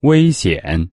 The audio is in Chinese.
危险。